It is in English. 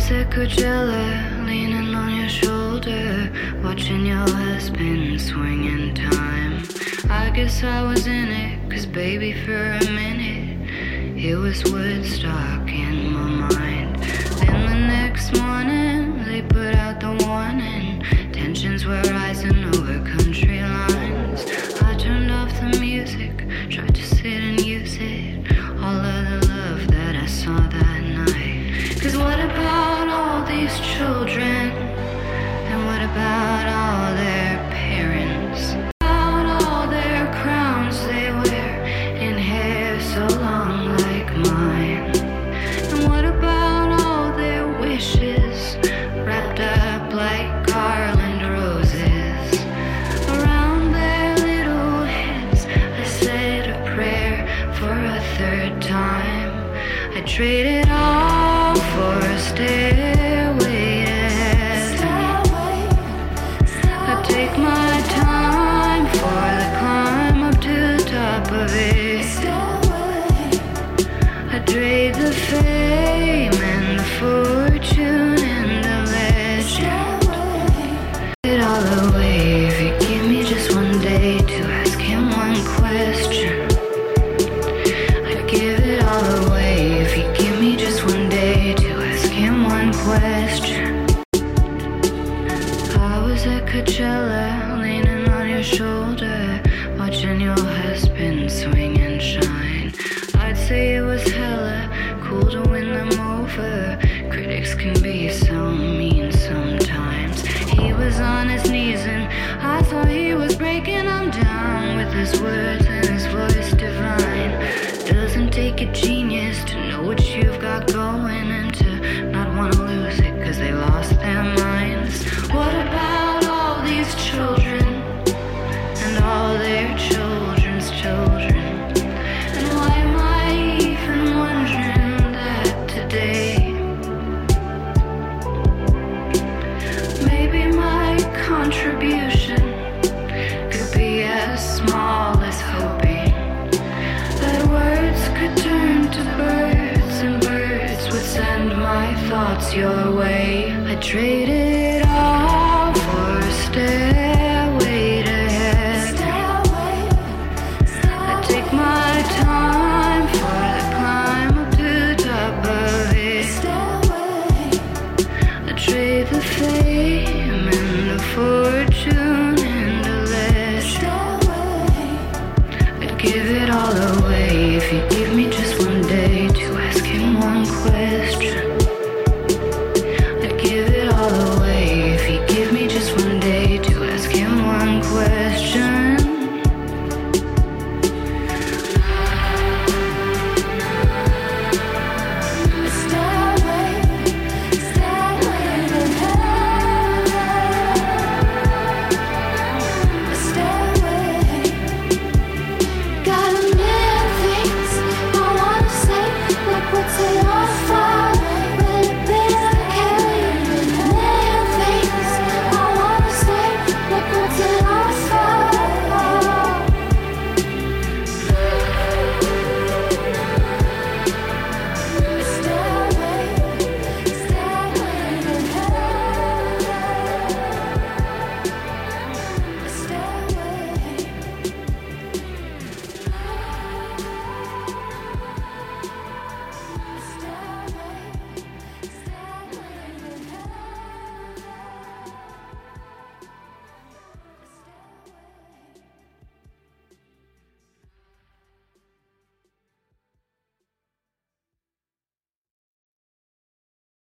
was at Coachella, leaning on your shoulder, watching your husband swing in time. I guess I was in it, cause baby, for a minute, it was Woodstock in my mind. Then the next morning, they put out the warning. Tensions were rising over country lines. I turned off the music, tried to sit these children? And what about all their parents? About all their crowns they wear in hair so long like mine. And what about all their wishes wrapped up like garland roses? Around their little heads, I said a prayer for a third time. I traded all for a stairway Coachella, leaning on your shoulder, watching your husband to win them over. Critics can be so mean sometimes. He was on his knees and I thought he was breaking them down with his words and his voice divine. Doesn't take a genius to know what you've got going and to not want to lose it because they lost their minds. What about all these children and all their children's It's your way? I traded all for a stairway to heaven. I take my time for the climb up to the top of it. I trade the fame and the fortune.